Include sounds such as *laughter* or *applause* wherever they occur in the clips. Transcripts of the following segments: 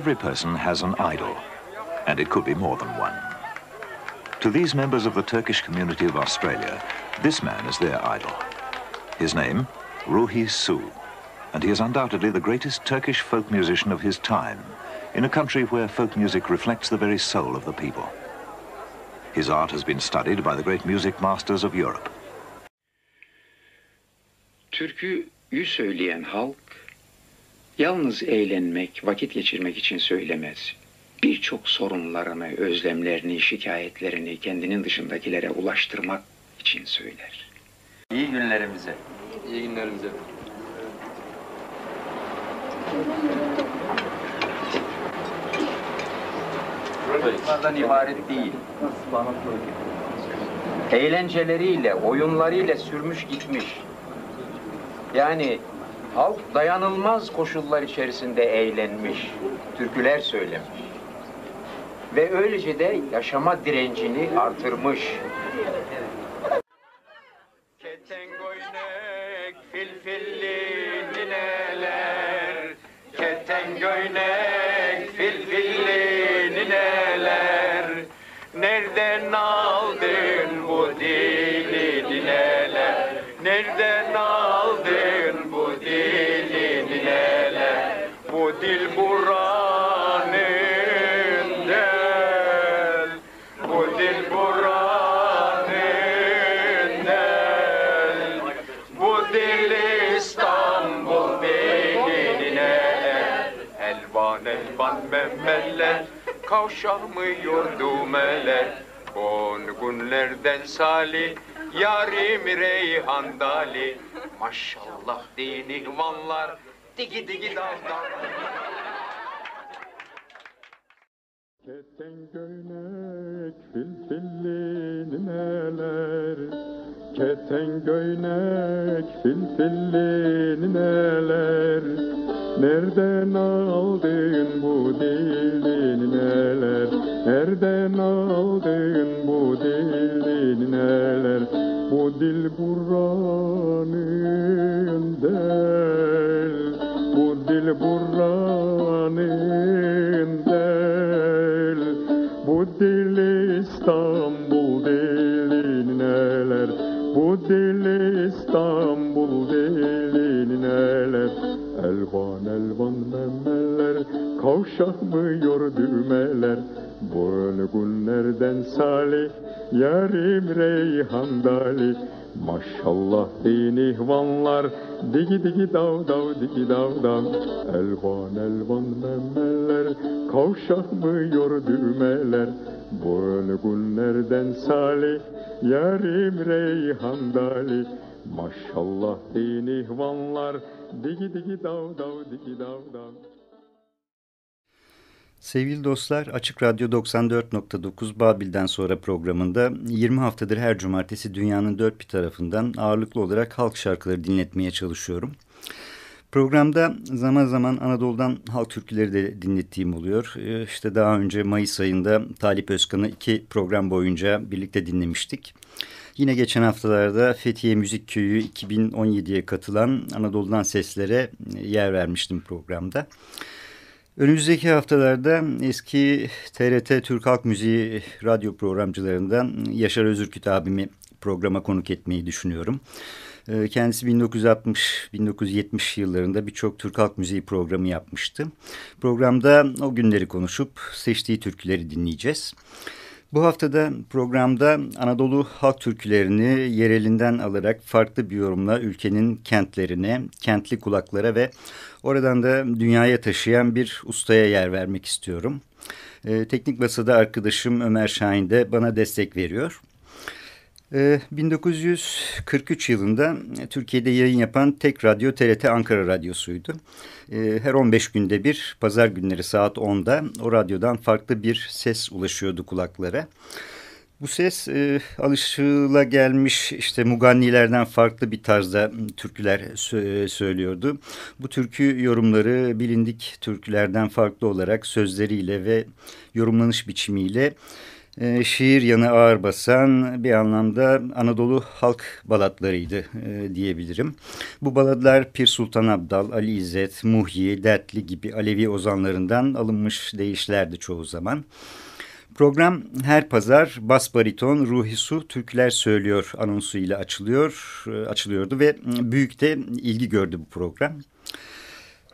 Every person has an idol, and it could be more than one. To these members of the Turkish community of Australia, this man is their idol. His name, Ruhi Su, and he is undoubtedly the greatest Turkish folk musician of his time, in a country where folk music reflects the very soul of the people. His art has been studied by the great music masters of Europe. Türküyü söyleyen halk yalnız eğlenmek, vakit geçirmek için söylemez. Birçok sorunlarını, özlemlerini, şikayetlerini kendinin dışındakilere ulaştırmak için söyler. İyi günlerimize. İyi günlerimize. Bunlardan ibaret değil. Eğlenceleriyle, oyunlarıyla sürmüş gitmiş. Yani halk dayanılmaz koşullar içerisinde eğlenmiş, türküler söylemiş. Ve öylece de yaşama direncini artırmış. Memeller Kavşamıyor düğmeler. On günlerden sali Yarim Reyhan Dali. Maşallah dini vanlar Digi digi dal dal. Ketengöynek filfilli nineler. Ketengöynek filfilli nineler Nereden aldın bu dili nineler Nereden aldın bu dili nineler Bu dil buranın del. Bu dil buranın del Elvan elvan memeler Kavşamıyor düğmeler. Böyle günlerden salih Yarim Reyhan Dali. Maşallah dini ihvanlar Digi digi dav dav digi dav dav Elvan elvan memeler Kavşamıyor düğmeler. Böyle günlerden salih Yarim Reyhan Dali Maşallah dini ihvanlar Digi digi dav dav digi dav dav Sevgili dostlar, Açık Radyo 94.9 Babil'den sonra programında 20 haftadır her cumartesi dünyanın dört bir tarafından ağırlıklı olarak halk şarkıları dinletmeye çalışıyorum. Programda zaman zaman Anadolu'dan halk türküleri de dinlettiğim oluyor. İşte daha önce Mayıs ayında Talip Özkan'ı iki program boyunca birlikte dinlemiştik. Yine geçen haftalarda Fethiye Müzik Köyü 2017'ye katılan Anadolu'dan seslere yer vermiştim programda. Önümüzdeki haftalarda eski TRT Türk Halk Müziği radyo programcılarından Yaşar Özürküt abimi programa konuk etmeyi düşünüyorum. Kendisi 1960-1970 yıllarında birçok Türk Halk Müziği programı yapmıştı. Programda o günleri konuşup seçtiği türküleri dinleyeceğiz. Bu haftada programda Anadolu halk türkülerini yerelinden alarak farklı bir yorumla ülkenin kentlerine, kentli kulaklara ve oradan da dünyaya taşıyan bir ustaya yer vermek istiyorum. E, teknik basada arkadaşım Ömer Şahin de bana destek veriyor. 1943 ee, yılında Türkiye'de yayın yapan tek radyo TRT Ankara Radyosu'ydu. Ee, her 15 günde bir pazar günleri saat 10'da o radyodan farklı bir ses ulaşıyordu kulaklara. Bu ses e, alışıla gelmiş işte mugannilerden farklı bir tarzda türküler sö söylüyordu. Bu türkü yorumları bilindik türkülerden farklı olarak sözleriyle ve yorumlanış biçimiyle e, şiir yanı ağır basan bir anlamda Anadolu halk balatlarıydı e, diyebilirim. Bu baladlar Pir Sultan Abdal, Ali İzzet, Muhyi, Dertli gibi Alevi ozanlarından alınmış deyişlerdi çoğu zaman. Program her pazar bas bariton Ruhi Su türküler söylüyor anonsuyla açılıyor, e, açılıyordu ve büyük de ilgi gördü bu program.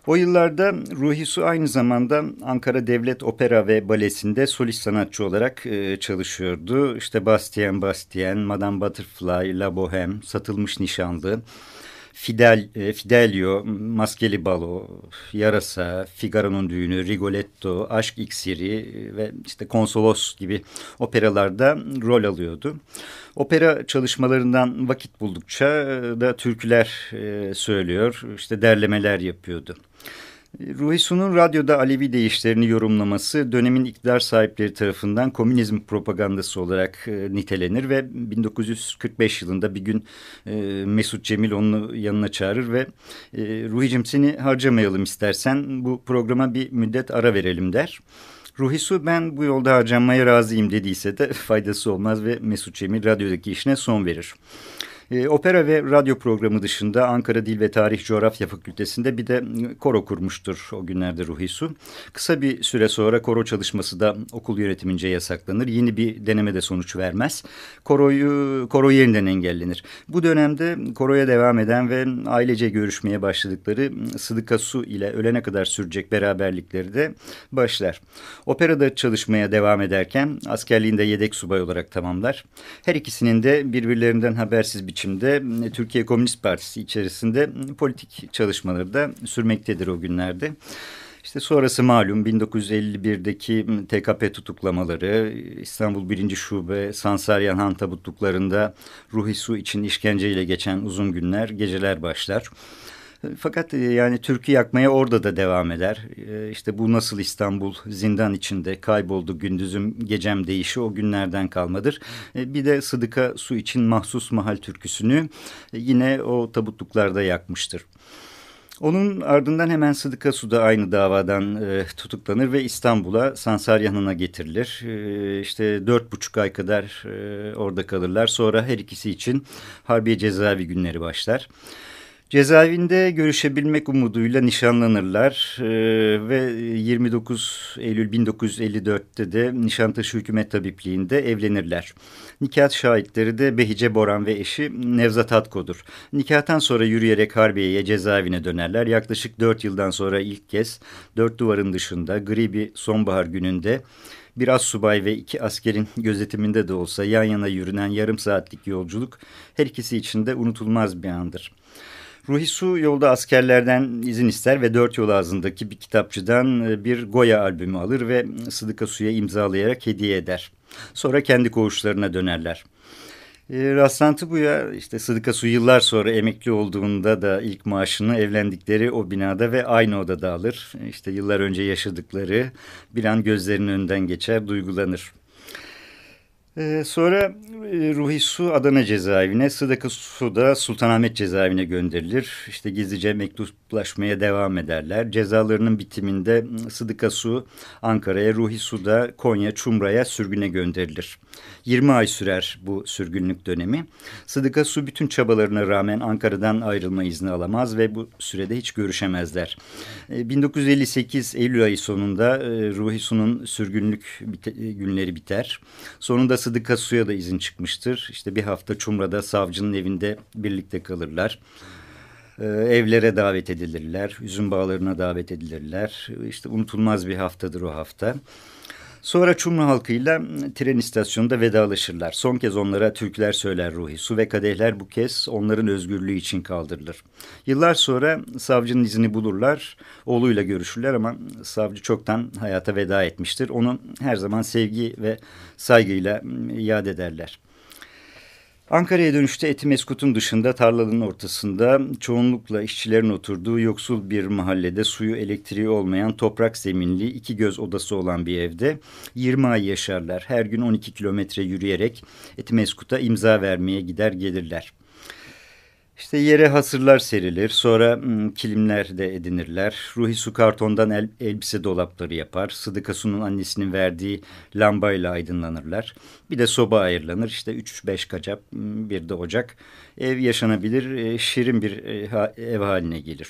O yıllarda Ruhi Su aynı zamanda Ankara Devlet Opera ve Balesi'nde solist sanatçı olarak e, çalışıyordu. İşte Bastien Bastien, Madame Butterfly, La Bohème, Satılmış Nişanlı, Fidel, e, Fidelio, Maskeli Balo, Yarasa, Figaro'nun Düğünü, Rigoletto, Aşk İksiri ve işte Konsolos gibi operalarda rol alıyordu. Opera çalışmalarından vakit buldukça da türküler e, söylüyor, işte derlemeler yapıyordu. Ruhi Su'nun radyoda Alevi değişlerini yorumlaması dönemin iktidar sahipleri tarafından komünizm propagandası olarak e, nitelenir ve 1945 yılında bir gün e, Mesut Cemil onu yanına çağırır ve e, Ruhi'cim seni harcamayalım istersen bu programa bir müddet ara verelim der. Ruhi Su ben bu yolda harcanmaya razıyım dediyse de *laughs* faydası olmaz ve Mesut Cemil radyodaki işine son verir. E, opera ve radyo programı dışında Ankara Dil ve Tarih Coğrafya Fakültesi'nde bir de koro kurmuştur o günlerde Ruhi Su. Kısa bir süre sonra koro çalışması da okul yönetimince yasaklanır. Yeni bir deneme de sonuç vermez. Koroyu, koro yeniden engellenir. Bu dönemde koroya devam eden ve ailece görüşmeye başladıkları Sıdıka Su ile ölene kadar sürecek beraberlikleri de başlar. Operada çalışmaya devam ederken askerliğinde yedek subay olarak tamamlar. Her ikisinin de birbirlerinden habersiz bir biçimde Türkiye Komünist Partisi içerisinde politik çalışmaları da sürmektedir o günlerde. İşte sonrası malum 1951'deki TKP tutuklamaları, İstanbul 1. Şube, Sansaryan Han tabutluklarında Ruhi Su için işkenceyle geçen uzun günler, geceler başlar. Fakat e, yani Türk'ü yakmaya orada da devam eder. E, işte bu nasıl İstanbul zindan içinde kayboldu gündüzüm gecem değişi o günlerden kalmadır. E, bir de Sıdıka su için mahsus mahal türküsünü yine o tabutluklarda yakmıştır. Onun ardından hemen Sıdıka Su'da aynı davadan e, tutuklanır ve İstanbul'a Sansaryan'ına getirilir. E, işte dört buçuk ay kadar e, orada kalırlar. Sonra her ikisi için Harbiye Cezaevi günleri başlar. Cezaevinde görüşebilmek umuduyla nişanlanırlar ee, ve 29 Eylül 1954'te de Nişantaşı Hükümet Tabipliği'nde evlenirler. Nikah şahitleri de Behice Boran ve eşi Nevzat Atko'dur. Nikahtan sonra yürüyerek Harbiye'ye cezaevine dönerler. Yaklaşık dört yıldan sonra ilk kez dört duvarın dışında gri bir sonbahar gününde bir az subay ve iki askerin gözetiminde de olsa yan yana yürünen yarım saatlik yolculuk her ikisi için de unutulmaz bir andır. Ruhi Su yolda askerlerden izin ister ve Dört Yol Ağzı'ndaki bir kitapçıdan e, bir Goya albümü alır ve Sıdıka Su'ya imzalayarak hediye eder. Sonra kendi koğuşlarına dönerler. E, rastlantı bu ya işte Sıdıka Su yıllar sonra emekli olduğunda da ilk maaşını evlendikleri o binada ve aynı odada alır. İşte yıllar önce yaşadıkları bir an gözlerinin önünden geçer duygulanır. Ee, sonra e, Ruhi Su Adana cezaevine, Sıdıka Su da Sultanahmet cezaevine gönderilir. İşte gizlice mektuplaşmaya devam ederler. Cezalarının bitiminde Sıdıka Su Ankara'ya, Ruhi Su da Konya, Çumra'ya sürgüne gönderilir. 20 ay sürer bu sürgünlük dönemi. Sıdıka Su bütün çabalarına rağmen Ankara'dan ayrılma izni alamaz ve bu sürede hiç görüşemezler. 1958 ee, Eylül ayı sonunda e, Ruhi Su'nun sürgünlük günleri biter. Sonunda Sıdıka Su'ya da izin çıkmıştır. İşte bir hafta Çumra'da savcının evinde birlikte kalırlar. Ee, evlere davet edilirler. Üzüm bağlarına davet edilirler. İşte unutulmaz bir haftadır o hafta. Sonra Çumlu halkıyla tren istasyonunda vedalaşırlar. Son kez onlara türküler söyler Ruhi. Su ve kadehler bu kez onların özgürlüğü için kaldırılır. Yıllar sonra savcının izini bulurlar. Oğluyla görüşürler ama savcı çoktan hayata veda etmiştir. Onu her zaman sevgi ve saygıyla yad ederler. Ankara'ya dönüşte Etimeskut'un dışında tarlanın ortasında çoğunlukla işçilerin oturduğu yoksul bir mahallede suyu elektriği olmayan toprak zeminli iki göz odası olan bir evde 20 ay yaşarlar. Her gün 12 kilometre yürüyerek Etimeskut'a imza vermeye gider gelirler. İşte yere hasırlar serilir, sonra hmm, kilimler de edinirler. Ruhi Su kartondan el, elbise dolapları yapar. Sıdıka Su'nun annesinin verdiği lambayla aydınlanırlar. Bir de soba ayırlanır. İşte 3-5 kacap, hmm, bir de ocak. Ev yaşanabilir, e, şirin bir e, ev haline gelir.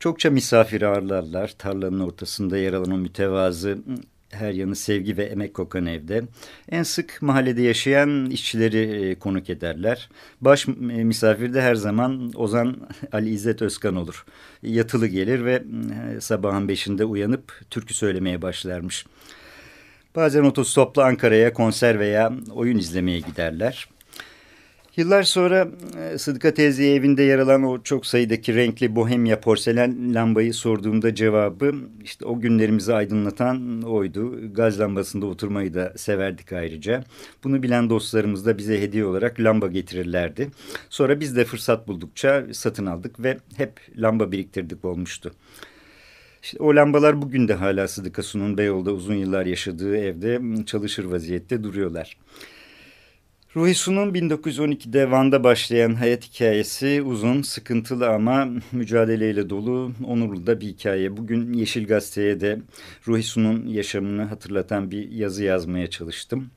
Çokça misafir ağırlarlar. Tarlanın ortasında yer alan o mütevazı her yanı sevgi ve emek kokan evde. En sık mahallede yaşayan işçileri e, konuk ederler. Baş e, misafir de her zaman Ozan *laughs* Ali İzzet Özkan olur. Yatılı gelir ve sabahın beşinde uyanıp türkü söylemeye başlarmış. Bazen otostopla Ankara'ya konser veya oyun izlemeye giderler. Yıllar sonra e, Sıdıka teyze evinde yer alan o çok sayıdaki renkli bohemya porselen lambayı sorduğumda cevabı işte o günlerimizi aydınlatan oydu. Gaz lambasında oturmayı da severdik ayrıca. Bunu bilen dostlarımız da bize hediye olarak lamba getirirlerdi. Sonra biz de fırsat buldukça satın aldık ve hep lamba biriktirdik olmuştu. İşte o lambalar bugün de hala Sıdıka Su'nun Beyoğlu'da uzun yıllar yaşadığı evde çalışır vaziyette duruyorlar. Ruhi Su'nun 1912'de Van'da başlayan hayat hikayesi uzun, sıkıntılı ama *laughs* mücadeleyle dolu, onurlu da bir hikaye. Bugün Yeşil Gazete'ye de Ruhi Su'nun yaşamını hatırlatan bir yazı yazmaya çalıştım.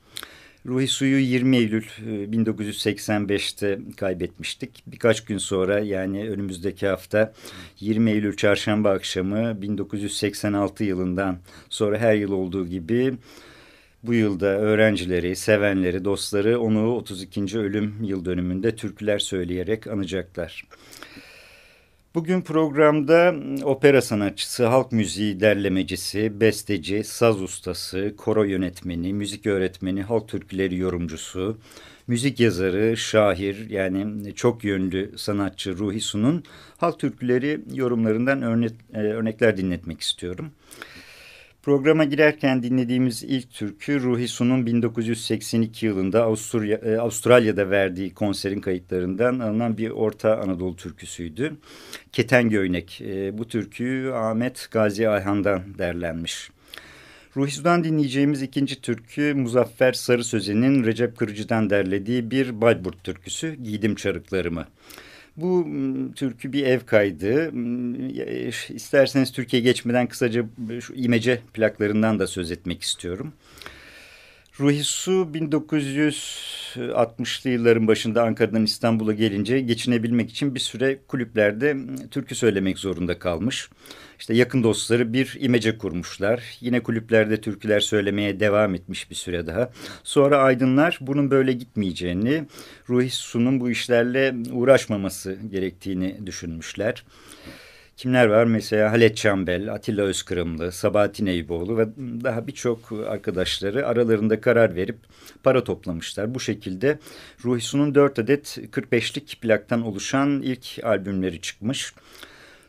Ruhi Su'yu 20 Eylül 1985'te e, kaybetmiştik. Birkaç gün sonra yani önümüzdeki hafta 20 Eylül çarşamba akşamı 1986 yılından sonra her yıl olduğu gibi bu yılda öğrencileri, sevenleri, dostları onu 32. ölüm yıl dönümünde türküler söyleyerek anacaklar. Bugün programda opera sanatçısı, halk müziği derlemecisi, besteci, saz ustası, koro yönetmeni, müzik öğretmeni, halk türküleri yorumcusu, müzik yazarı, şair yani çok yönlü sanatçı Ruhi Su'nun halk türküleri yorumlarından örnek, e, örnekler dinletmek istiyorum. Programa girerken dinlediğimiz ilk türkü Ruhi Su'nun 1982 yılında Avusturya, e, Avustralya'da verdiği konserin kayıtlarından alınan bir Orta Anadolu türküsüydü. Keten Göynek. E, bu türkü Ahmet Gazi Ayhan'dan derlenmiş. Ruhi Su'dan dinleyeceğimiz ikinci türkü Muzaffer Sarı Sözen'in Recep Kırıcı'dan derlediği bir Bayburt türküsü Giydim Çarıklarımı. Bu türkü bir ev kaydı. İsterseniz Türkiye geçmeden kısaca şu imece plaklarından da söz etmek istiyorum. Ruhi Su 1960'lı yılların başında Ankara'dan İstanbul'a gelince geçinebilmek için bir süre kulüplerde türkü söylemek zorunda kalmış. İşte yakın dostları bir imece kurmuşlar. Yine kulüplerde türküler söylemeye devam etmiş bir süre daha. Sonra aydınlar bunun böyle gitmeyeceğini, Ruhi Su'nun bu işlerle uğraşmaması gerektiğini düşünmüşler. Kimler var? Mesela Halet Çambel, Atilla Özkırımlı, Sabahattin Eyüboğlu ve daha birçok arkadaşları aralarında karar verip para toplamışlar. Bu şekilde Ruhi Su'nun 4 adet 45'lik plaktan oluşan ilk albümleri çıkmış.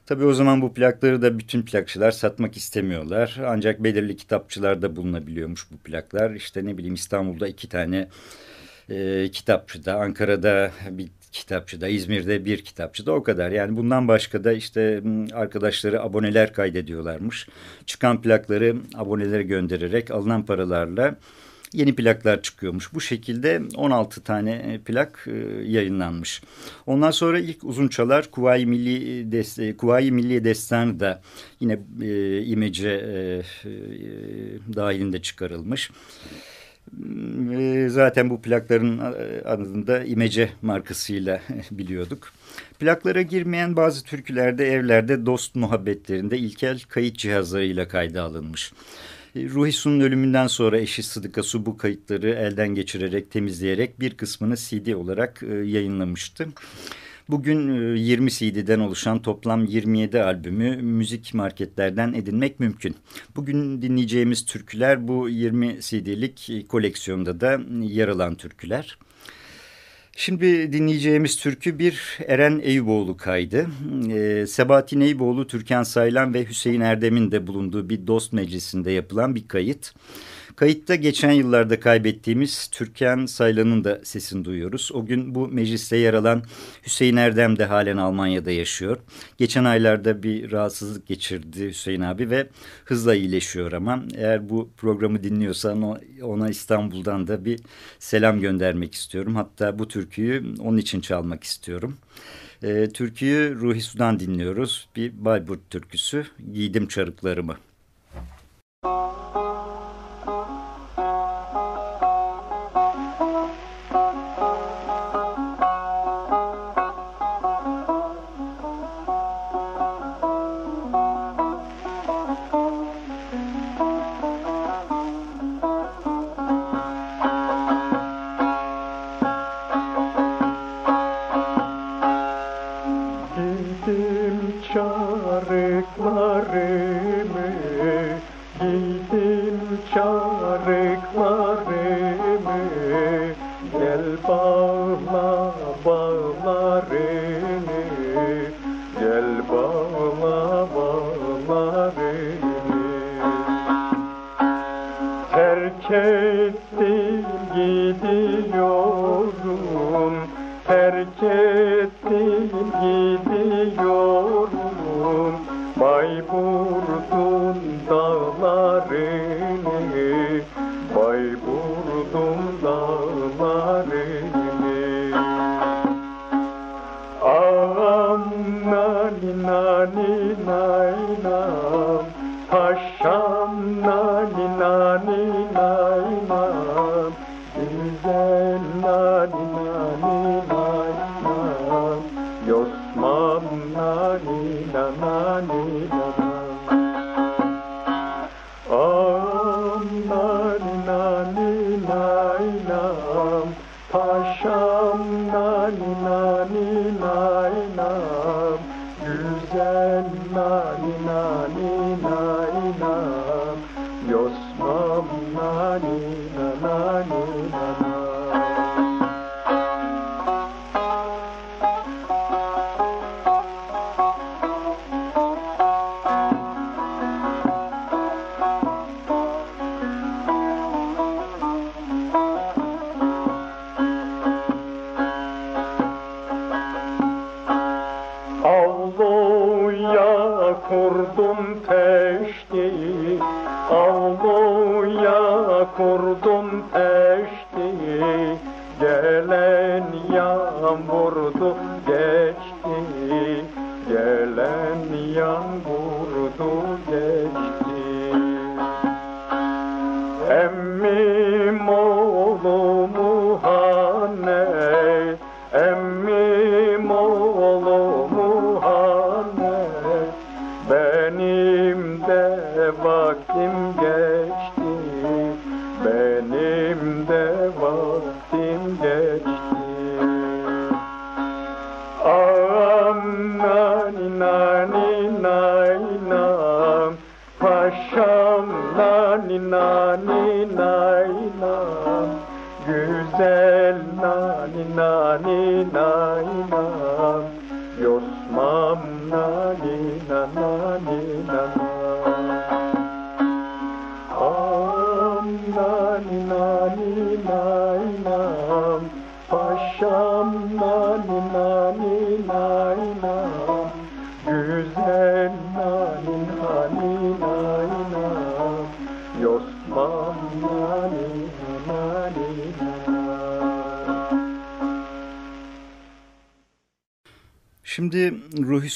Tabii o zaman bu plakları da bütün plakçılar satmak istemiyorlar. Ancak belirli kitapçılarda bulunabiliyormuş bu plaklar. İşte ne bileyim İstanbul'da iki tane e, kitapçıda, Ankara'da bir kitapçıda, İzmir'de bir kitapçıda o kadar. Yani bundan başka da işte arkadaşları aboneler kaydediyorlarmış. Çıkan plakları abonelere göndererek alınan paralarla yeni plaklar çıkıyormuş. Bu şekilde 16 tane e, plak e, yayınlanmış. Ondan sonra ilk uzun çalar Kuvayi Milli, Dest Kuvayi Milli Destanı da yine e, imece e, e, dahilinde çıkarılmış. E, zaten bu plakların adında imece markasıyla *laughs* biliyorduk. Plaklara girmeyen bazı türkülerde evlerde dost muhabbetlerinde ilkel kayıt cihazlarıyla kayda alınmış. E, Ruhi Su'nun ölümünden sonra eşi Sıdıka Su bu kayıtları elden geçirerek, temizleyerek bir kısmını CD olarak e, yayınlamıştı. Bugün 20 e, CD'den oluşan toplam 27 albümü müzik marketlerden edinmek mümkün. Bugün dinleyeceğimiz türküler bu 20 CD'lik koleksiyonda da yer alan türküler. Şimdi dinleyeceğimiz türkü bir Eren Eyüboğlu kaydı. Ee, Sebahattin Eyüboğlu, Türkan Saylan ve Hüseyin Erdem'in de bulunduğu bir dost meclisinde yapılan bir kayıt. Kayıtta geçen yıllarda kaybettiğimiz Türkan Saylan'ın da sesini duyuyoruz. O gün bu mecliste yer alan Hüseyin Erdem de halen Almanya'da yaşıyor. Geçen aylarda bir rahatsızlık geçirdi Hüseyin abi ve hızla iyileşiyor ama eğer bu programı dinliyorsan ona İstanbul'dan da bir selam göndermek istiyorum. Hatta bu türküyü onun için çalmak istiyorum. E, türküyü Ruhi Sudan dinliyoruz. Bir Bayburt türküsü Giydim Çarıklarımı. Şimdi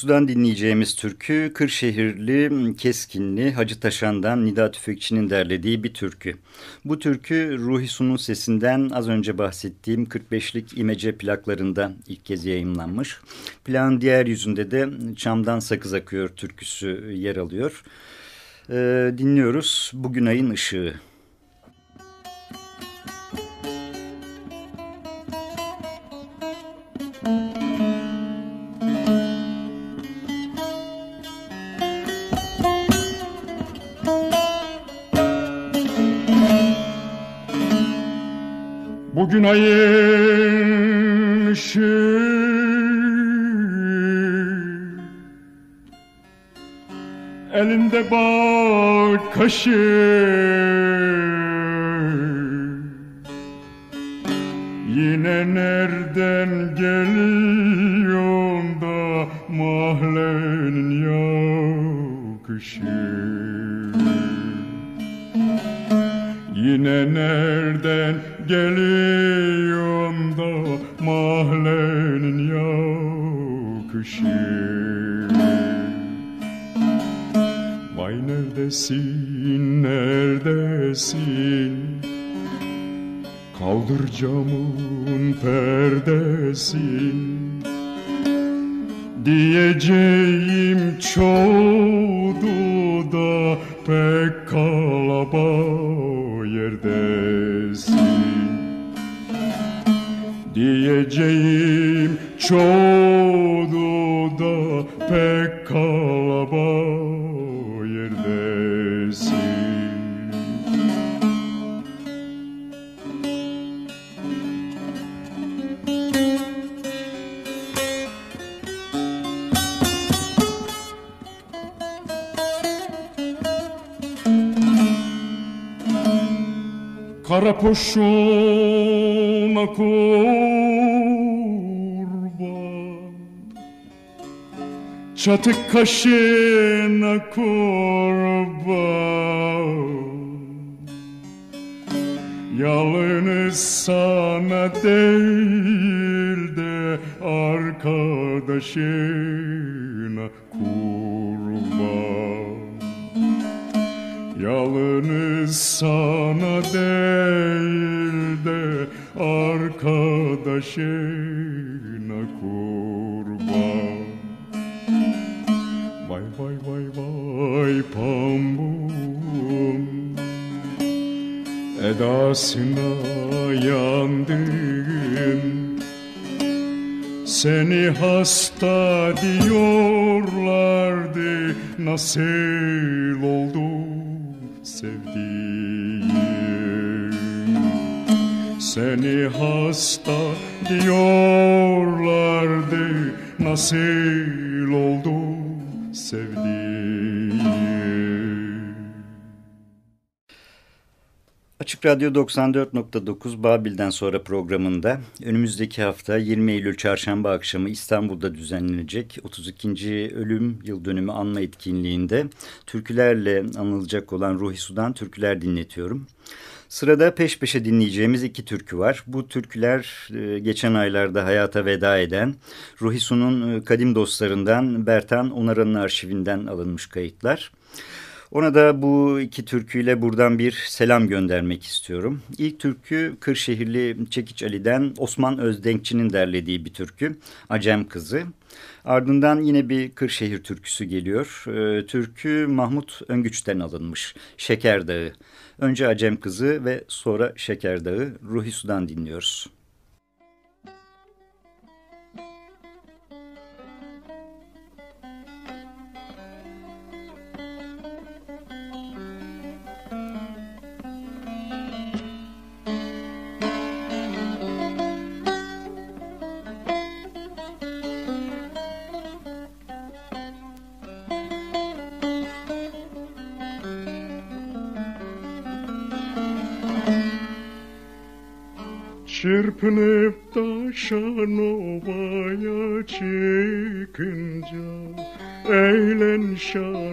Su'dan dinleyeceğimiz türkü Kırşehirli Keskinli Hacı Taşan'dan Nida Tüfekçi'nin derlediği bir türkü. Bu türkü Ruhi Su'nun sesinden az önce bahsettiğim 45'lik imece plaklarında ilk kez yayınlanmış. Plağın diğer yüzünde de Çam'dan Sakız Akıyor türküsü yer alıyor. Ee, dinliyoruz Bugün Ayın Işığı. Bugün ayın ışığı. Elinde bal kaşığı Yine nereden geliyor da mahallenin yakışı Yine nereden geliyor da mahallenin yakışı? Vay neredesin, neredesin? Kaldır camın perdesin. Diyeceğim çoğdu da pek kalaba Diyeceğim. Çoğdu da pek Kara poşuna kurban. Çatık kaşına kurban. Yalnız sana değil de arkadaşına kurban Yalnız sana değil de arkadaşına kurban. Vay vay vay vay pambum. Edasına yandım Seni hasta diyorlardı Nasıl oldu sevdiğim. Seni hasta diyorlardı Nasıl oldu sevdiğim Açık Radyo 94.9 Babil'den sonra programında önümüzdeki hafta 20 Eylül Çarşamba akşamı İstanbul'da düzenlenecek 32. Ölüm Yıl Dönümü anma etkinliğinde türkülerle anılacak olan Ruhi Sudan türküler dinletiyorum. Sırada peş peşe dinleyeceğimiz iki türkü var. Bu türküler e, geçen aylarda hayata veda eden Ruhi Su'nun e, kadim dostlarından Bertan Onaran'ın arşivinden alınmış kayıtlar. Ona da bu iki türküyle buradan bir selam göndermek istiyorum. İlk türkü Kırşehirli Çekiç Ali'den Osman Özdenkçi'nin derlediği bir türkü. Acem Kızı. Ardından yine bir Kırşehir türküsü geliyor. Ee, türkü Mahmut Öngüç'ten alınmış. Şeker Dağı. Önce Acem Kızı ve sonra Şeker Dağı. Ruhi Su'dan dinliyoruz. Çırpınıp taşan ovaya çıkınca Eğlen şan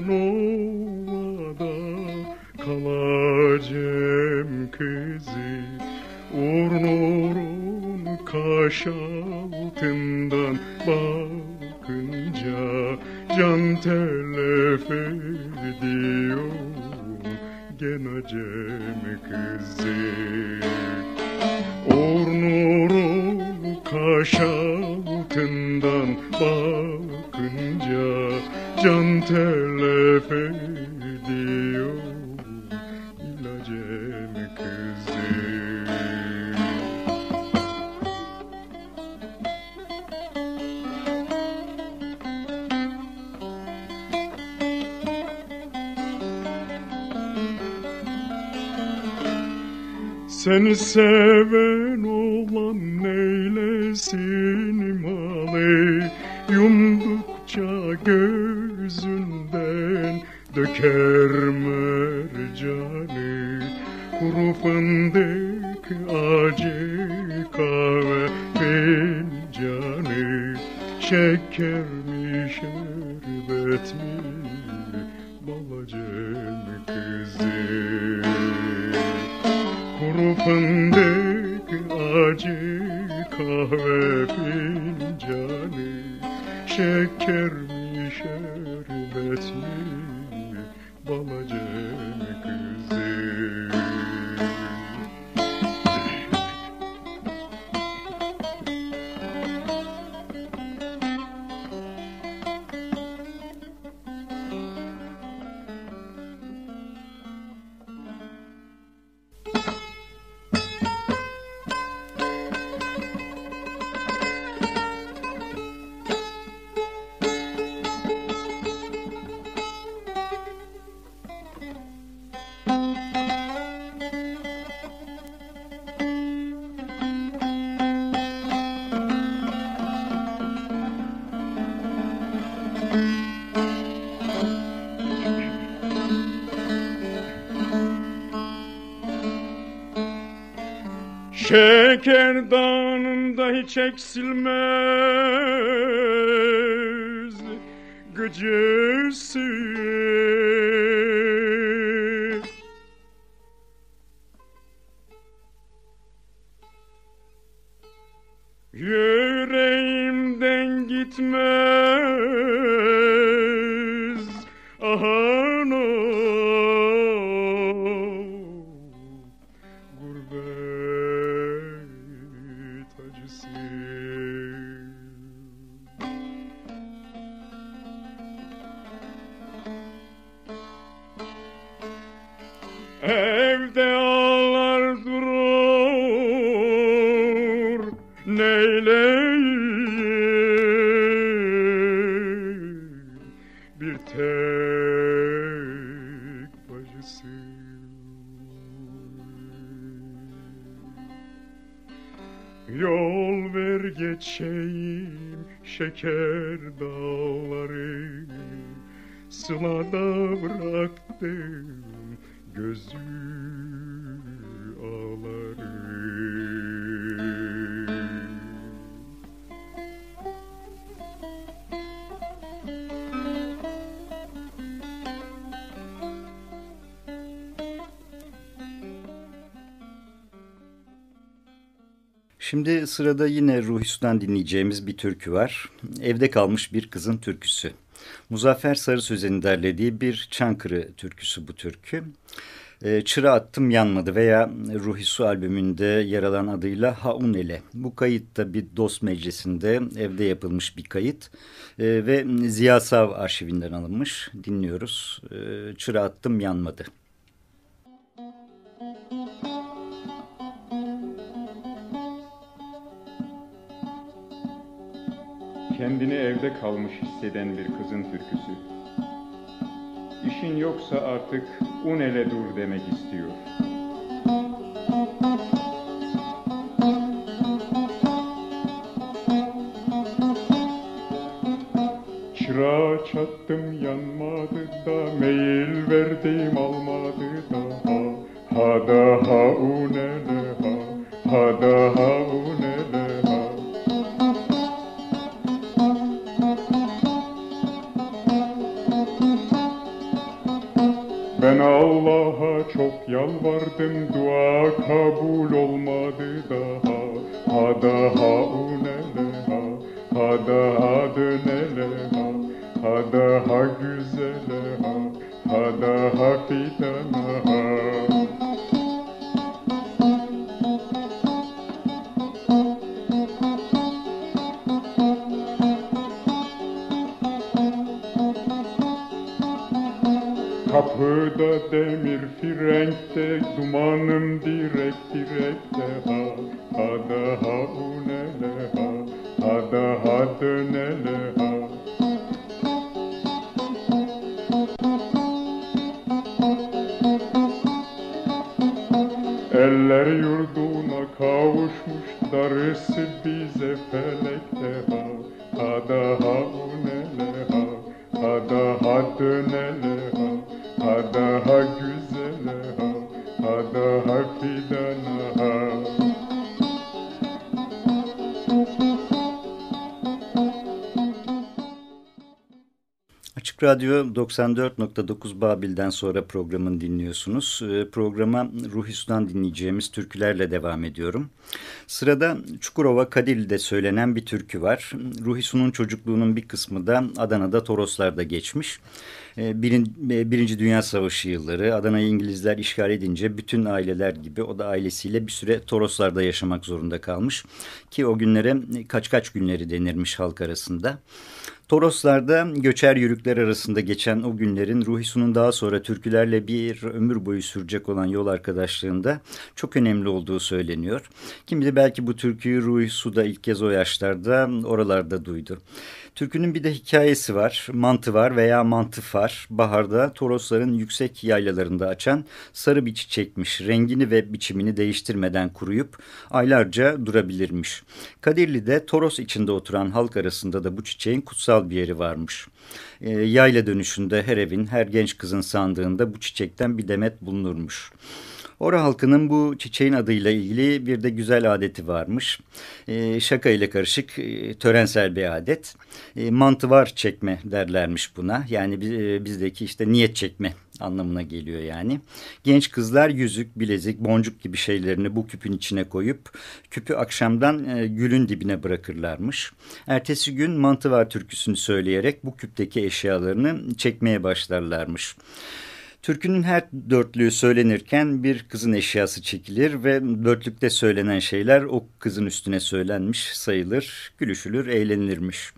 seven olan neylesin malı Yumdukça gözünden döker mercanı Kuru fındık acı kahve fincanı Şeker mi şerbet mi balacın kızı Kuru fındık acı kahve fincanı Şeker mi Shakespeare. Evde ağlar durur neyleyim? Bir tek bacısı Yol ver geçeyim şeker dağları Sılada bıraktım gözü ağları Şimdi sırada yine Ruhisu'dan dinleyeceğimiz bir türkü var. Evde kalmış bir kızın türküsü. Muzaffer Sarı Sözen'in derlediği bir Çankırı türküsü bu türkü. E, Çıra attım yanmadı veya Ruhisu albümünde yer alan adıyla Haunele. Bu kayıt da bir dost meclisinde evde yapılmış bir kayıt e, ve Ziya Sav arşivinden alınmış. Dinliyoruz. E, Çıra attım yanmadı. Kendini evde kalmış hisseden bir kızın türküsü. İşin yoksa artık un ele dur demek istiyor. Çırağı çattım yanmadı da Meyil verdim almadı daha Ha da ha unele ha Ha da ha unele Ben Allah'a çok yalvardım dua kabul olmadı daha. Ha da ha unele ha Ha da ha dönele ha Ha da ha güzele ha Ha da ha fidana ha Kapıda demir frenkte dumanım direk direkte ha Ha da ha unele ha Ha da ha dönele ha. Eller yurduna kavuşmuş darısı Radyo 94.9 Babil'den sonra programını dinliyorsunuz. Ee, programa Ruhistan dinleyeceğimiz türkülerle devam ediyorum. Sırada Çukurova Kadirli'de söylenen bir türkü var. Ruhisu'nun çocukluğunun bir kısmı da Adana'da Toroslar'da geçmiş. Ee, birin, e, Birinci Dünya Savaşı yılları Adana'yı İngilizler işgal edince bütün aileler gibi o da ailesiyle bir süre Toroslar'da yaşamak zorunda kalmış. Ki o günlere kaç kaç günleri denirmiş halk arasında. Toroslar'da göçer yörükler arasında geçen o günlerin Ruhisu'nun daha sonra türkülerle bir ömür boyu sürecek olan yol arkadaşlığında çok önemli olduğu söyleniyor. Kim bilir belki bu türküyü Ruhisu da ilk kez o yaşlarda oralarda duydu. Türkünün bir de hikayesi var. Mantı var veya mantıf var. Baharda Torosların yüksek yaylalarında açan sarı bir çiçekmiş. Rengini ve biçimini değiştirmeden kuruyup aylarca durabilirmiş. Kadirli'de Toros içinde oturan halk arasında da bu çiçeğin kutsal bir yeri varmış. E, yayla dönüşünde her evin, her genç kızın sandığında bu çiçekten bir demet bulunurmuş. Ora halkının bu çiçeğin adıyla ilgili bir de güzel adeti varmış. E, şaka ile karışık e, törensel bir adet. E, mantıvar çekme derlermiş buna. Yani e, bizdeki işte niyet çekme anlamına geliyor yani. Genç kızlar yüzük, bilezik, boncuk gibi şeylerini bu küpün içine koyup küpü akşamdan e, gülün dibine bırakırlarmış. Ertesi gün mantıvar türküsünü söyleyerek bu küpteki eşyalarını çekmeye başlarlarmış. Türkünün her dörtlüğü söylenirken bir kızın eşyası çekilir ve dörtlükte söylenen şeyler o kızın üstüne söylenmiş sayılır, gülüşülür, eğlenilirmiş.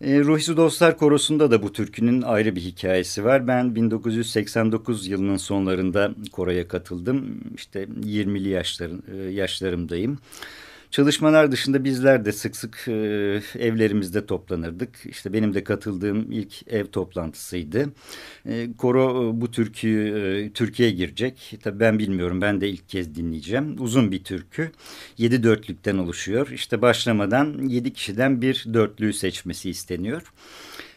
E, Ruhisu Dostlar Korosu'nda da bu türkünün ayrı bir hikayesi var. Ben 1989 yılının sonlarında koroya katıldım. İşte 20'li yaşların, e, yaşlarımdayım. Çalışmalar dışında bizler de sık sık e, evlerimizde toplanırdık. İşte benim de katıldığım ilk ev toplantısıydı. E, koro e, bu türküyü e, Türkiye'ye girecek. Tabii ben bilmiyorum. Ben de ilk kez dinleyeceğim. Uzun bir türkü. Yedi dörtlükten oluşuyor. İşte başlamadan yedi kişiden bir dörtlüğü seçmesi isteniyor.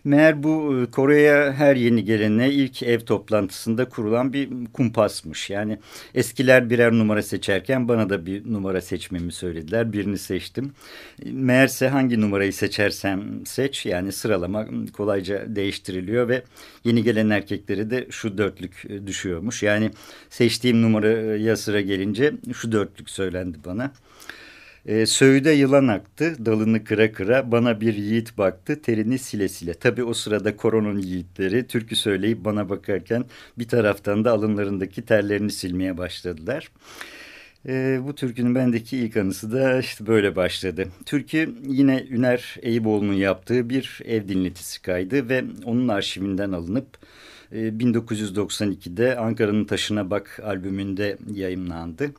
Meğer bu e, Kore'ye her yeni gelene ilk ev toplantısında kurulan bir kumpasmış. Yani eskiler birer numara seçerken bana da bir numara seçmemi söylediler. Birini seçtim. Meğerse hangi numarayı seçersem seç yani sıralama kolayca değiştiriliyor ve yeni gelen erkekleri de şu dörtlük e, düşüyormuş. Yani seçtiğim numaraya sıra gelince şu dörtlük söylendi bana. E, söğüde yılan aktı, dalını kıra kıra, bana bir yiğit baktı, terini sile sile. Tabii o sırada koronun yiğitleri türkü söyleyip bana bakarken bir taraftan da alınlarındaki terlerini silmeye başladılar. E, bu türkünün bendeki ilk anısı da işte böyle başladı. Türkü yine Üner Eyüboğlu'nun yaptığı bir ev dinletisi kaydı ve onun arşivinden alınıp 1992'de e, Ankara'nın Taşına Bak albümünde yayımlandı.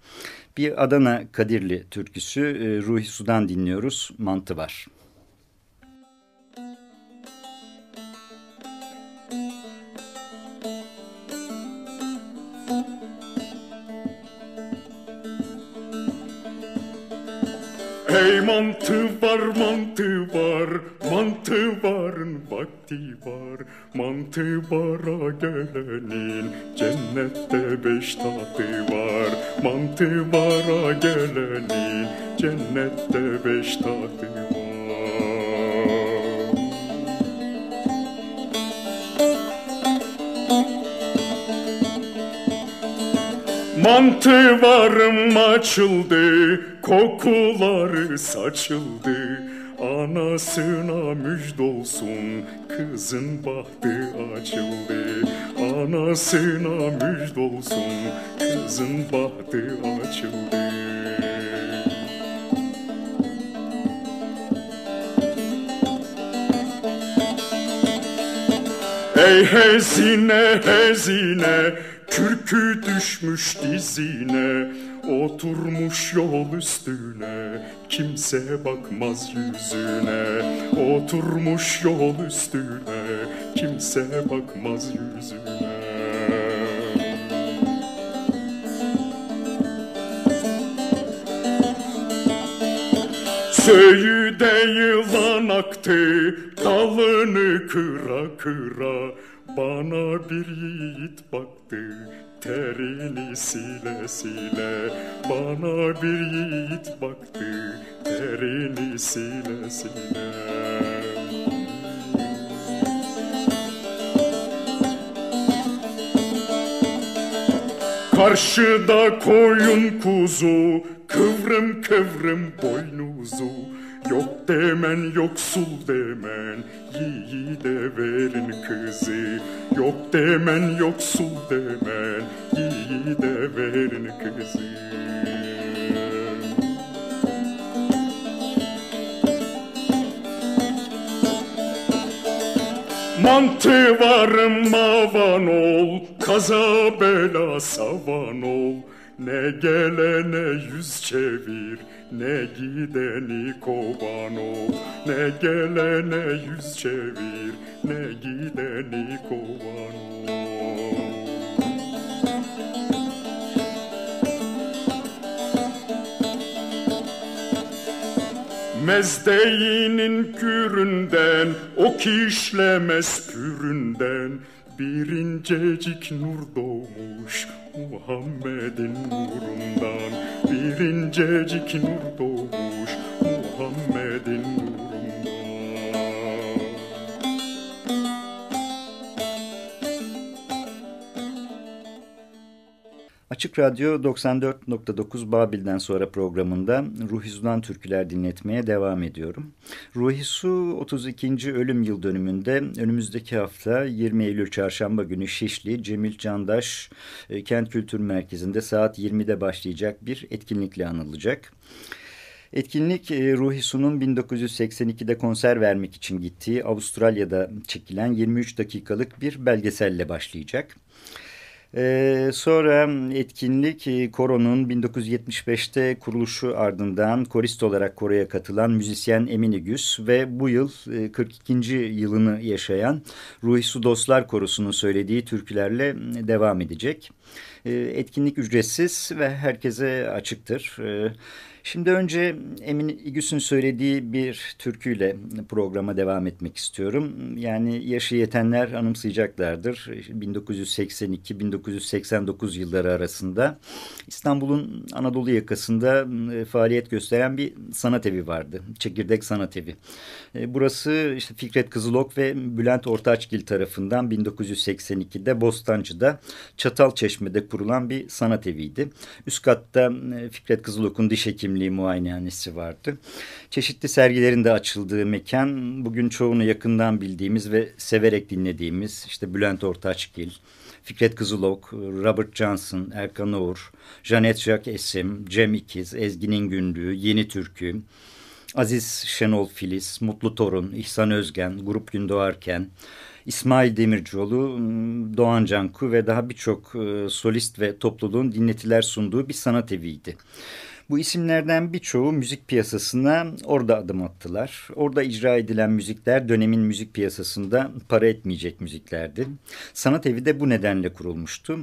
Bir Adana Kadirli türküsü e, Ruhi Sudan dinliyoruz. Mantı var. Hey mantı var mantı var mantı varın vakti var. Mantı vara gelenin cennette beş tadı var. Mantı vara gelenin cennette beş tadı var Mantı varım açıldı, kokuları saçıldı. Anasına müjdolsun, kızın bahtı açıldı. Anasına müjdolsun, kızın bahtı açıldı. Ey hezine hezine Kürkü düşmüş dizine Oturmuş yol üstüne. Kimse bakmaz yüzüne Oturmuş yol üstüne. Kimse bakmaz yüzüne. Söğüde yılan aktı, dalını kıra kıra. Bana bir yiğit baktı terini sile sile Bana bir yiğit baktı terini sile sile Karşıda koyun kuzu, kıvrım kıvrım boynuzu. Yok demen yoksul demen, yiğide verin kızı. Yok demen yoksul demen, yiğide verin kızı. Mantı varım mavan ol, kaza bela savan ol. Ne gelene yüz çevir, ne gideni kovan ol. Ne gelene yüz çevir, ne gideni kovan ol. Mezdeğinin küründen, o kişlemez püründen bir incecik nur doğmuş Muhammed'in nurundan Bir incecik nur doğmuş Açık Radyo 94.9 Babil'den sonra programında Ruhi Su'dan türküler dinletmeye devam ediyorum. Ruhi Su 32. ölüm yıl dönümünde önümüzdeki hafta 20 Eylül Çarşamba günü Şişli Cemil Candaş e, Kent Kültür Merkezi'nde saat 20'de başlayacak bir etkinlikle anılacak. Etkinlik e, Ruhi Su'nun 1982'de konser vermek için gittiği Avustralya'da çekilen 23 dakikalık bir belgeselle başlayacak. Ee, sonra etkinlik e, Koro'nun 1975'te kuruluşu ardından korist olarak Koro'ya katılan müzisyen Emine Güz ve bu yıl 42. E, yılını yaşayan Ruhi Su Dostlar Korosu'nun söylediği türkülerle devam edecek. Ee, etkinlik ücretsiz ve herkese açıktır. Ee, Şimdi önce Emin İgüs'ün söylediği bir türküyle programa devam etmek istiyorum. Yani yaşı yetenler anımsayacaklardır. 1982-1989 yılları arasında İstanbul'un Anadolu yakasında e, faaliyet gösteren bir sanat evi vardı. Çekirdek Sanat Evi. E, burası işte Fikret Kızılok ve Bülent Ortaçgil tarafından 1982'de Bostancı'da Çatalçeşme'de kurulan bir sanat eviydi. Üst katta e, Fikret Kızılok'un diş hekimliği hekimliği muayenehanesi vardı. Çeşitli sergilerin de açıldığı mekan bugün çoğunu yakından bildiğimiz ve severek dinlediğimiz işte Bülent Ortaçgil, Fikret Kızılok, Robert Johnson, Erkan Oğur, Janet Jacques Esim, Cem İkiz, Ezgi'nin Günlüğü, Yeni Türkü, Aziz Şenol Filiz, Mutlu Torun, İhsan Özgen, Grup Gün Doğarken, İsmail Demircioğlu, Doğan Canku ve daha birçok e, solist ve topluluğun dinletiler sunduğu bir sanat eviydi. Bu isimlerden birçoğu müzik piyasasına orada adım attılar. Orada icra edilen müzikler dönemin müzik piyasasında para etmeyecek müziklerdi. Sanat evi de bu nedenle kurulmuştu.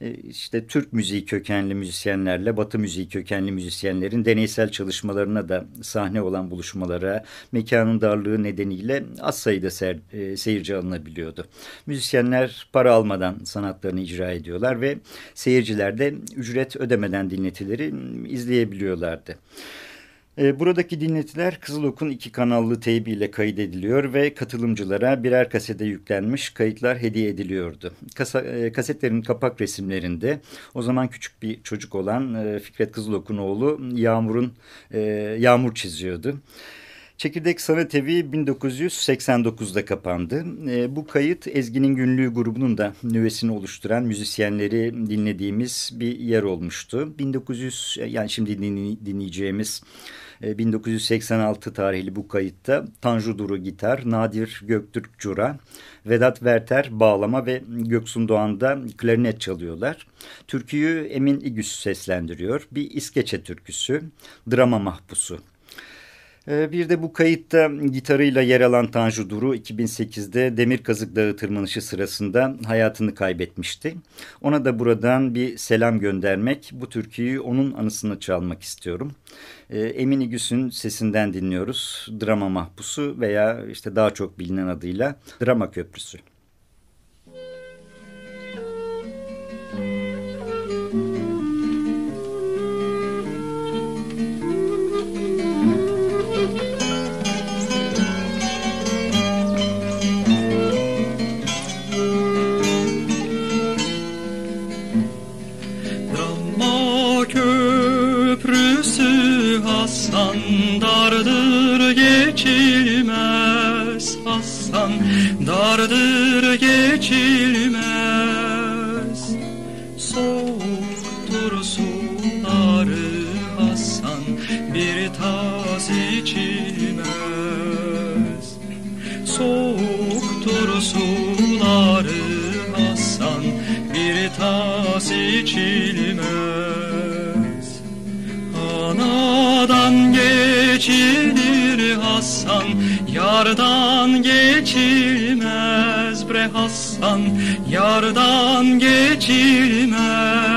E, işte Türk müziği kökenli müzisyenlerle Batı müziği kökenli müzisyenlerin deneysel çalışmalarına da sahne olan buluşmalara mekanın darlığı nedeniyle az sayıda ser, e, seyirci alınabiliyordu. Müzisyenler para almadan sanatlarını icra ediyorlar ve seyirciler de ücret ödemeden dinletileri izleyebiliyorlar dinleyebiliyorlardı. E, buradaki dinletiler Kızılok'un iki kanallı teybiyle kaydediliyor ve katılımcılara birer kasete yüklenmiş kayıtlar hediye ediliyordu. Kasa, e, kasetlerin kapak resimlerinde o zaman küçük bir çocuk olan e, Fikret Kızılok'un oğlu Yağmur'un Yağmur çiziyordu. Çekirdek Sanat Evi 1989'da kapandı. E, bu kayıt Ezgi'nin Günlüğü grubunun da nüvesini oluşturan müzisyenleri dinlediğimiz bir yer olmuştu. 1900 yani şimdi dinleyeceğimiz 1986 e, tarihli bu kayıtta Tanju Duru gitar, Nadir Göktürk Cura, Vedat Verter bağlama ve Göksun Doğan da klarinet çalıyorlar. Türküyü Emin İgüs seslendiriyor. Bir İskeçe türküsü, drama mahpusu. Ee, bir de bu kayıtta gitarıyla yer alan Tanju Duru 2008'de Demir Kazık Dağı tırmanışı sırasında hayatını kaybetmişti. Ona da buradan bir selam göndermek, bu türküyü onun anısını çalmak istiyorum. E, Emin İgüs'ün sesinden dinliyoruz. Drama Mahpusu veya işte daha çok bilinen adıyla Drama Köprüsü. Dardır geçilmez Soğuktur suları Hasan bir tas içilmez. Soğuktur suları Hasan bir tas içilmez Hasan Yardan geçilmez bre Hasan. Yardan geçilmez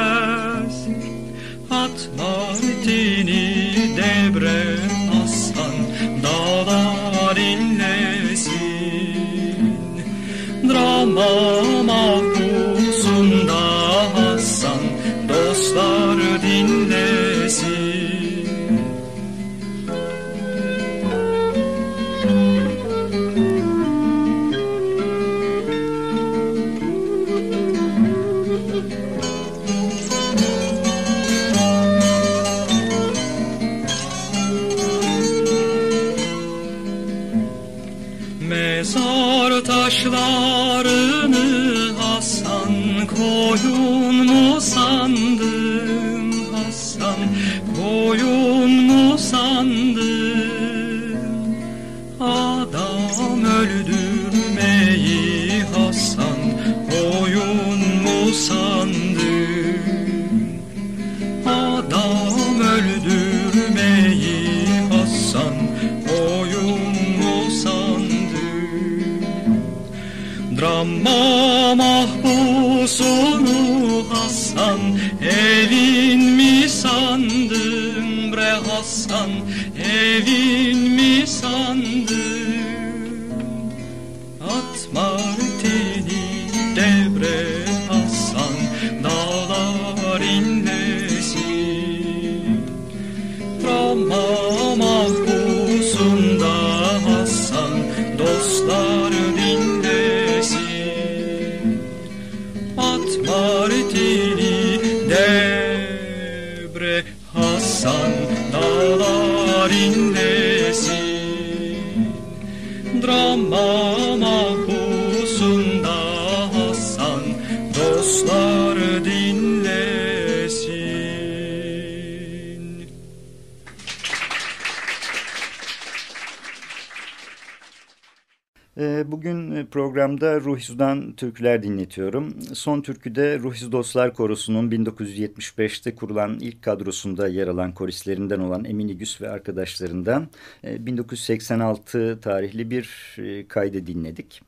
programda Ruhisu'dan türküler dinletiyorum. Son türküde Ruhisu Dostlar Korosu'nun 1975'te kurulan ilk kadrosunda yer alan koristlerinden olan Emine Güs ve arkadaşlarından 1986 tarihli bir e, kaydı dinledik.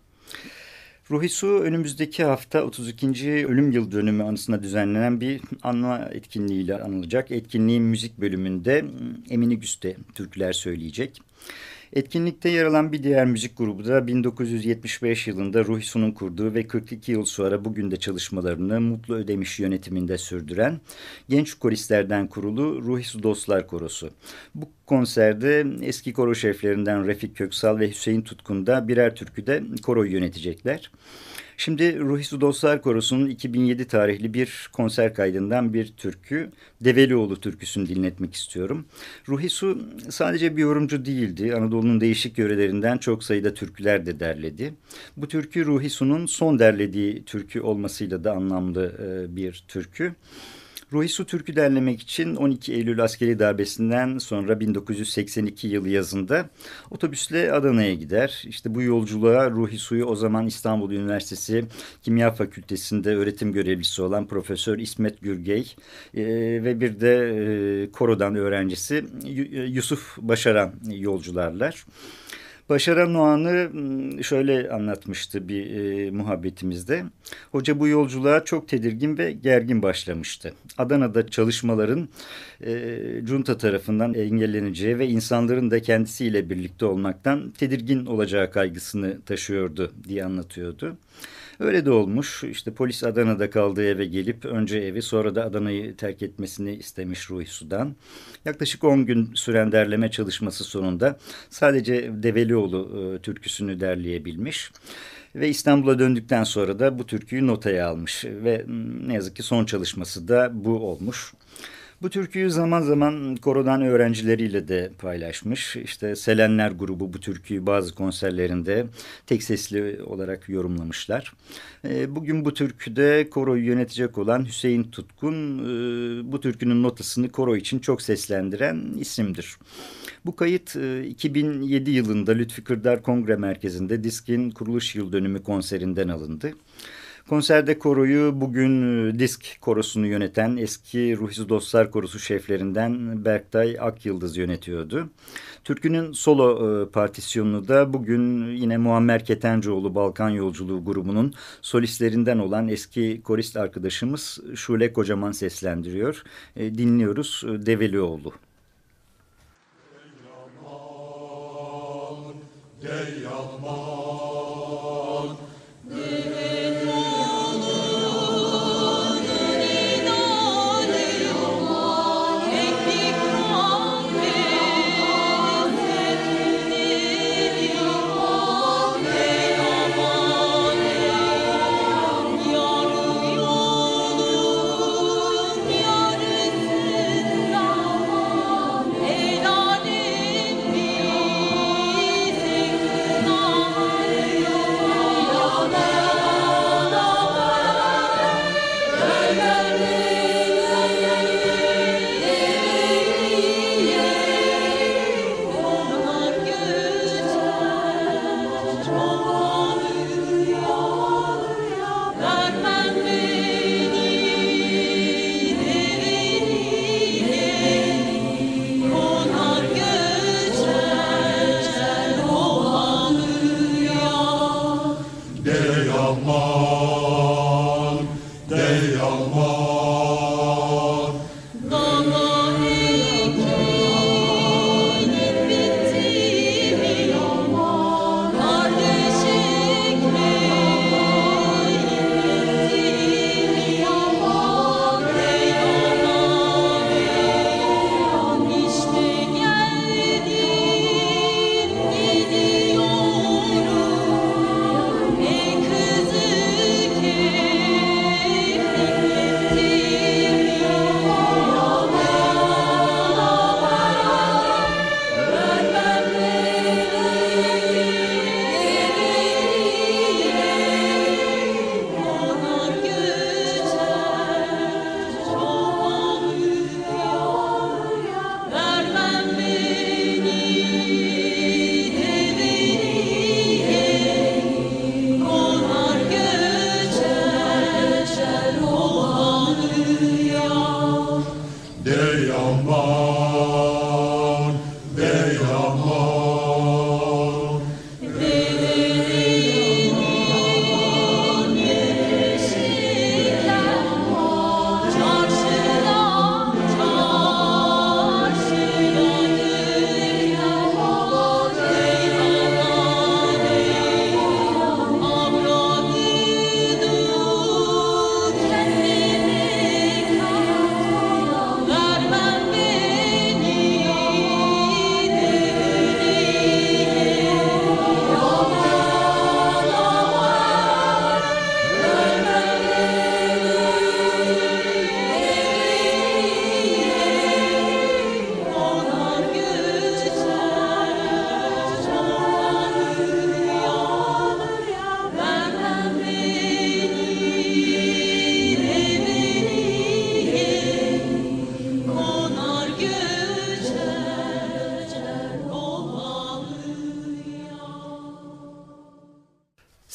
Ruhisu önümüzdeki hafta 32. ölüm yıl dönümü anısına düzenlenen bir anma etkinliğiyle anılacak. Etkinliğin müzik bölümünde Emine Güste türküler söyleyecek. Etkinlikte yer alan bir diğer müzik grubu da 1975 yılında Ruhisu'nun kurduğu ve 42 yıl sonra bugün de çalışmalarını Mutlu Ödemiş yönetiminde sürdüren genç koristlerden kurulu Ruhisu Dostlar Korosu. Bu konserde eski koro şeflerinden Refik Köksal ve Hüseyin Tutkun da birer türküde koroyu yönetecekler. Şimdi Ruhisu Dostlar Korosu'nun 2007 tarihli bir konser kaydından bir türkü, Develioğlu türküsünü dinletmek istiyorum. Ruhisu sadece bir yorumcu değildi. Anadolu'nun değişik yörelerinden çok sayıda türküler de derledi. Bu türkü Ruhisu'nun son derlediği türkü olmasıyla da anlamlı bir türkü. Ruhisu Türk'ü derlemek için 12 Eylül askeri darbesinden sonra 1982 yılı yazında otobüsle Adana'ya gider. İşte bu yolculuğa Ruhisu'yu o zaman İstanbul Üniversitesi Kimya Fakültesi'nde öğretim görevlisi olan Profesör İsmet Gürgey e, ve bir de e, korodan öğrencisi Yusuf Başaran yolcularlar. Başaran Noğan'ı şöyle anlatmıştı bir e, muhabbetimizde. Hoca bu yolculuğa çok tedirgin ve gergin başlamıştı. Adana'da çalışmaların e, junta tarafından engelleneceği ve insanların da kendisiyle birlikte olmaktan tedirgin olacağı kaygısını taşıyordu diye anlatıyordu. Öyle de olmuş. İşte polis Adana'da kaldığı eve gelip önce evi sonra da Adana'yı terk etmesini istemiş Ruhi Sudan. Yaklaşık 10 gün süren derleme çalışması sonunda sadece Develioğlu e, türküsünü derleyebilmiş. Ve İstanbul'a döndükten sonra da bu türküyü notaya almış ve ne yazık ki son çalışması da bu olmuş. Bu türküyü zaman zaman korodan öğrencileriyle de paylaşmış. İşte Selenler grubu bu türküyü bazı konserlerinde tek sesli olarak yorumlamışlar. E, bugün bu türküde koroyu yönetecek olan Hüseyin Tutkun e, bu türkünün notasını koro için çok seslendiren isimdir. Bu kayıt 2007 e, yılında Lütfi Kırdar Kongre Merkezi'nde Disk'in kuruluş yıl dönümü konserinden alındı. Konserde koroyu bugün e, disk korosunu yöneten eski Ruhsuz Dostlar Korosu şeflerinden Berktay Akyıldız yönetiyordu. Türkünün solo e, partisyonunu da bugün yine Muammer Ketencoğlu Balkan Yolculuğu grubunun solistlerinden olan eski korist arkadaşımız Şule Kocaman seslendiriyor. E, dinliyoruz Develioğlu. Dey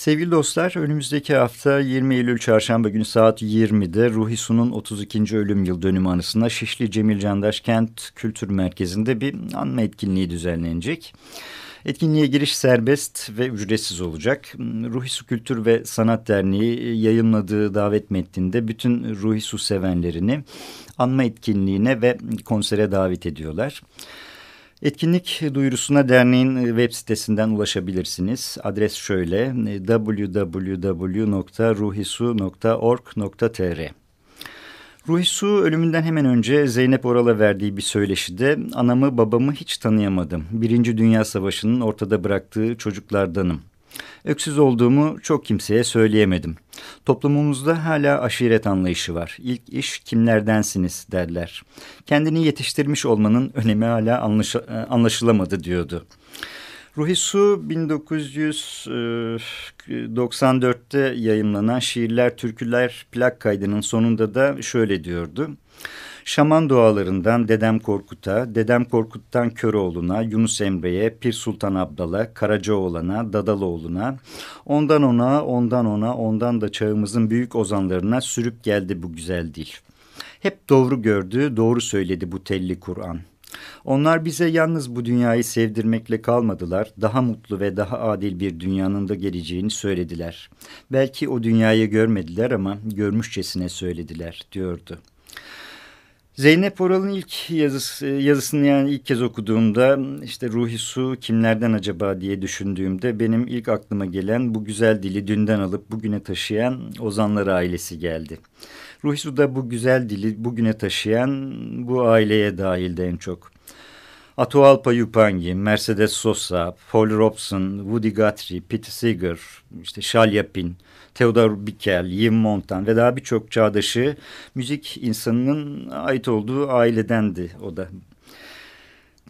Sevgili dostlar önümüzdeki hafta 20 Eylül Çarşamba günü saat 20'de Ruhi Su'nun 32. ölüm yıl dönümü anısına Şişli Cemil Candaş Kent Kültür Merkezi'nde bir anma etkinliği düzenlenecek. Etkinliğe giriş serbest ve ücretsiz olacak. Ruhi Su Kültür ve Sanat Derneği yayınladığı davet metninde bütün Ruhi Su sevenlerini anma etkinliğine ve konsere davet ediyorlar. Etkinlik duyurusuna derneğin web sitesinden ulaşabilirsiniz. Adres şöyle www.ruhisu.org.tr Ruhi Su ölümünden hemen önce Zeynep Oral'a verdiği bir söyleşide anamı babamı hiç tanıyamadım. Birinci Dünya Savaşı'nın ortada bıraktığı çocuklardanım. Öksüz olduğumu çok kimseye söyleyemedim. Toplumumuzda hala aşiret anlayışı var. İlk iş kimlerdensiniz derler. Kendini yetiştirmiş olmanın önemi hala anlaş anlaşılamadı diyordu. Ruhi Su 1994'te yayınlanan Şiirler Türküler plak kaydının sonunda da şöyle diyordu. Şaman dualarından Dedem Korkut'a, Dedem Korkut'tan Köroğlu'na, Yunus Emre'ye, Pir Sultan Abdal'a, Karacaoğlan'a, Dadaloğlu'na, ondan ona, ondan ona, ondan da çağımızın büyük ozanlarına sürüp geldi bu güzel dil. Hep doğru gördü, doğru söyledi bu telli Kur'an. Onlar bize yalnız bu dünyayı sevdirmekle kalmadılar, daha mutlu ve daha adil bir dünyanın da geleceğini söylediler. Belki o dünyayı görmediler ama görmüşçesine söylediler, diyordu. Zeynep Oral'ın ilk yazısı, yazısını yani ilk kez okuduğumda işte Ruhi Su kimlerden acaba diye düşündüğümde benim ilk aklıma gelen bu güzel dili dünden alıp bugüne taşıyan Ozanlar ailesi geldi. Ruhi Su da bu güzel dili bugüne taşıyan bu aileye dahildi en çok. Atahualpa Yupangi, Mercedes Sosa, Paul Robson, Woody Guthrie, Pete Seeger, işte Shal Yapin, Theodor Bickel, Yves Montan ve daha birçok çağdaşı müzik insanının ait olduğu ailedendi o da.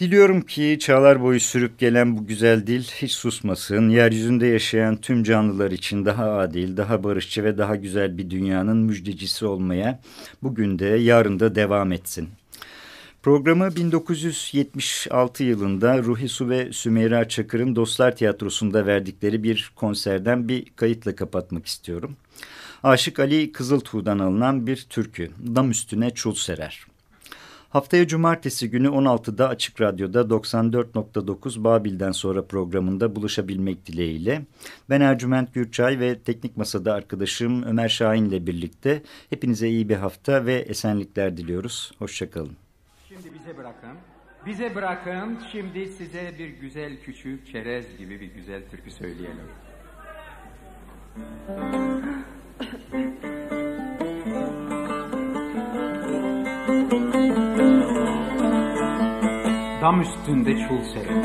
Diliyorum ki çağlar boyu sürüp gelen bu güzel dil hiç susmasın. Yeryüzünde yaşayan tüm canlılar için daha adil, daha barışçı ve daha güzel bir dünyanın müjdecisi olmaya bugün de yarın da devam etsin. Programı 1976 yılında Ruhi Su ve Sümeyra Çakır'ın Dostlar Tiyatrosu'nda verdikleri bir konserden bir kayıtla kapatmak istiyorum. Aşık Ali Kızıltuğ'dan alınan bir türkü, Dam Üstüne Çul Serer. Haftaya cumartesi günü 16'da Açık Radyo'da 94.9 Babil'den sonra programında buluşabilmek dileğiyle ben Ercüment Gürçay ve Teknik Masa'da arkadaşım Ömer Şahin ile birlikte hepinize iyi bir hafta ve esenlikler diliyoruz. Hoşçakalın. Bize bırakın. Bize bırakın. Şimdi size bir güzel küçük çerez gibi bir güzel türkü söyleyelim. Dam üstünde çul serin.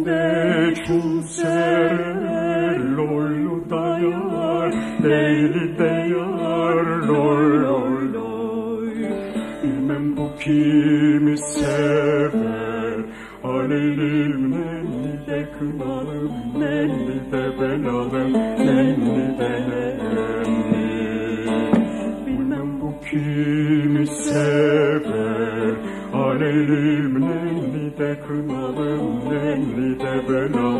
Dam üstünde çul serer Loylu da yar Leyli de yar Loy loy. Bilmem bu kimi sever Aleylim nenni de kınalım Nenni de belalım Nenni de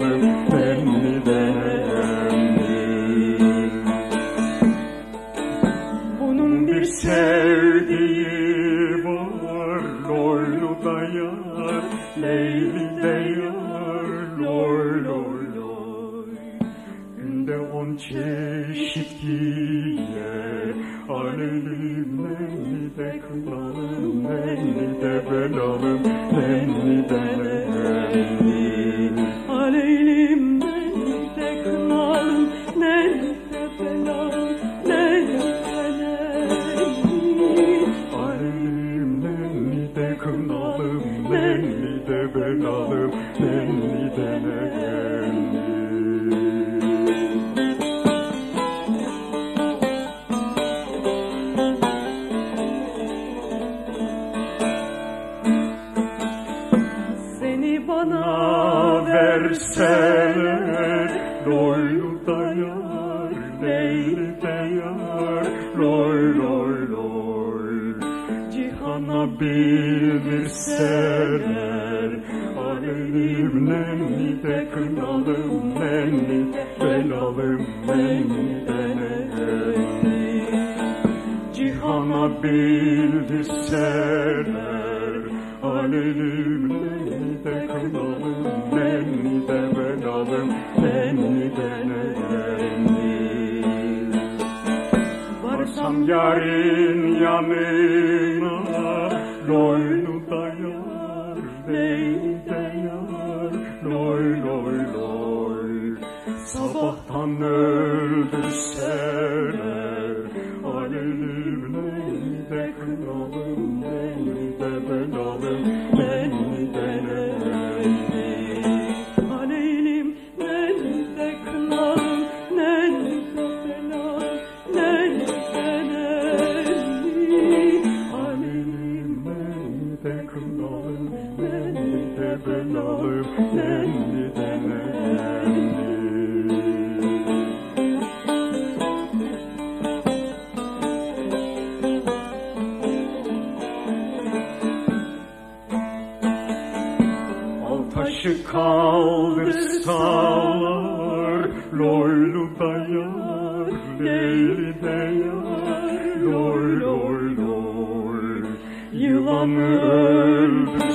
Anam öldürseler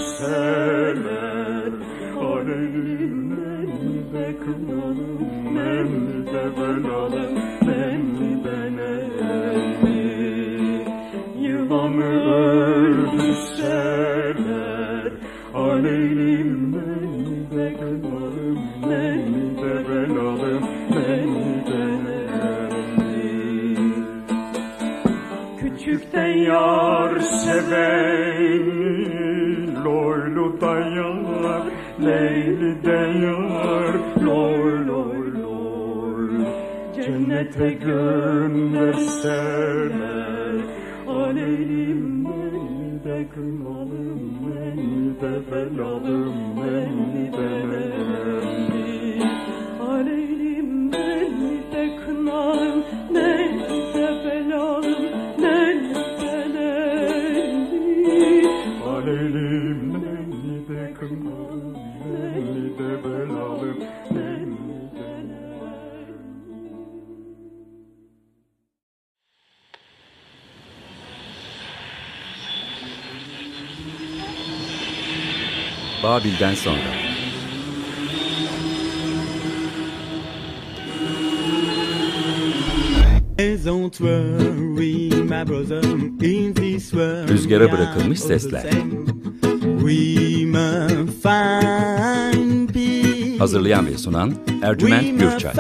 Aleyhine de kınarım Hem de ben alem cennete göndersen ölümünden sonra. Rüzgara bırakılmış sesler. Hazırlayan ve sunan Ercüment Gürçay.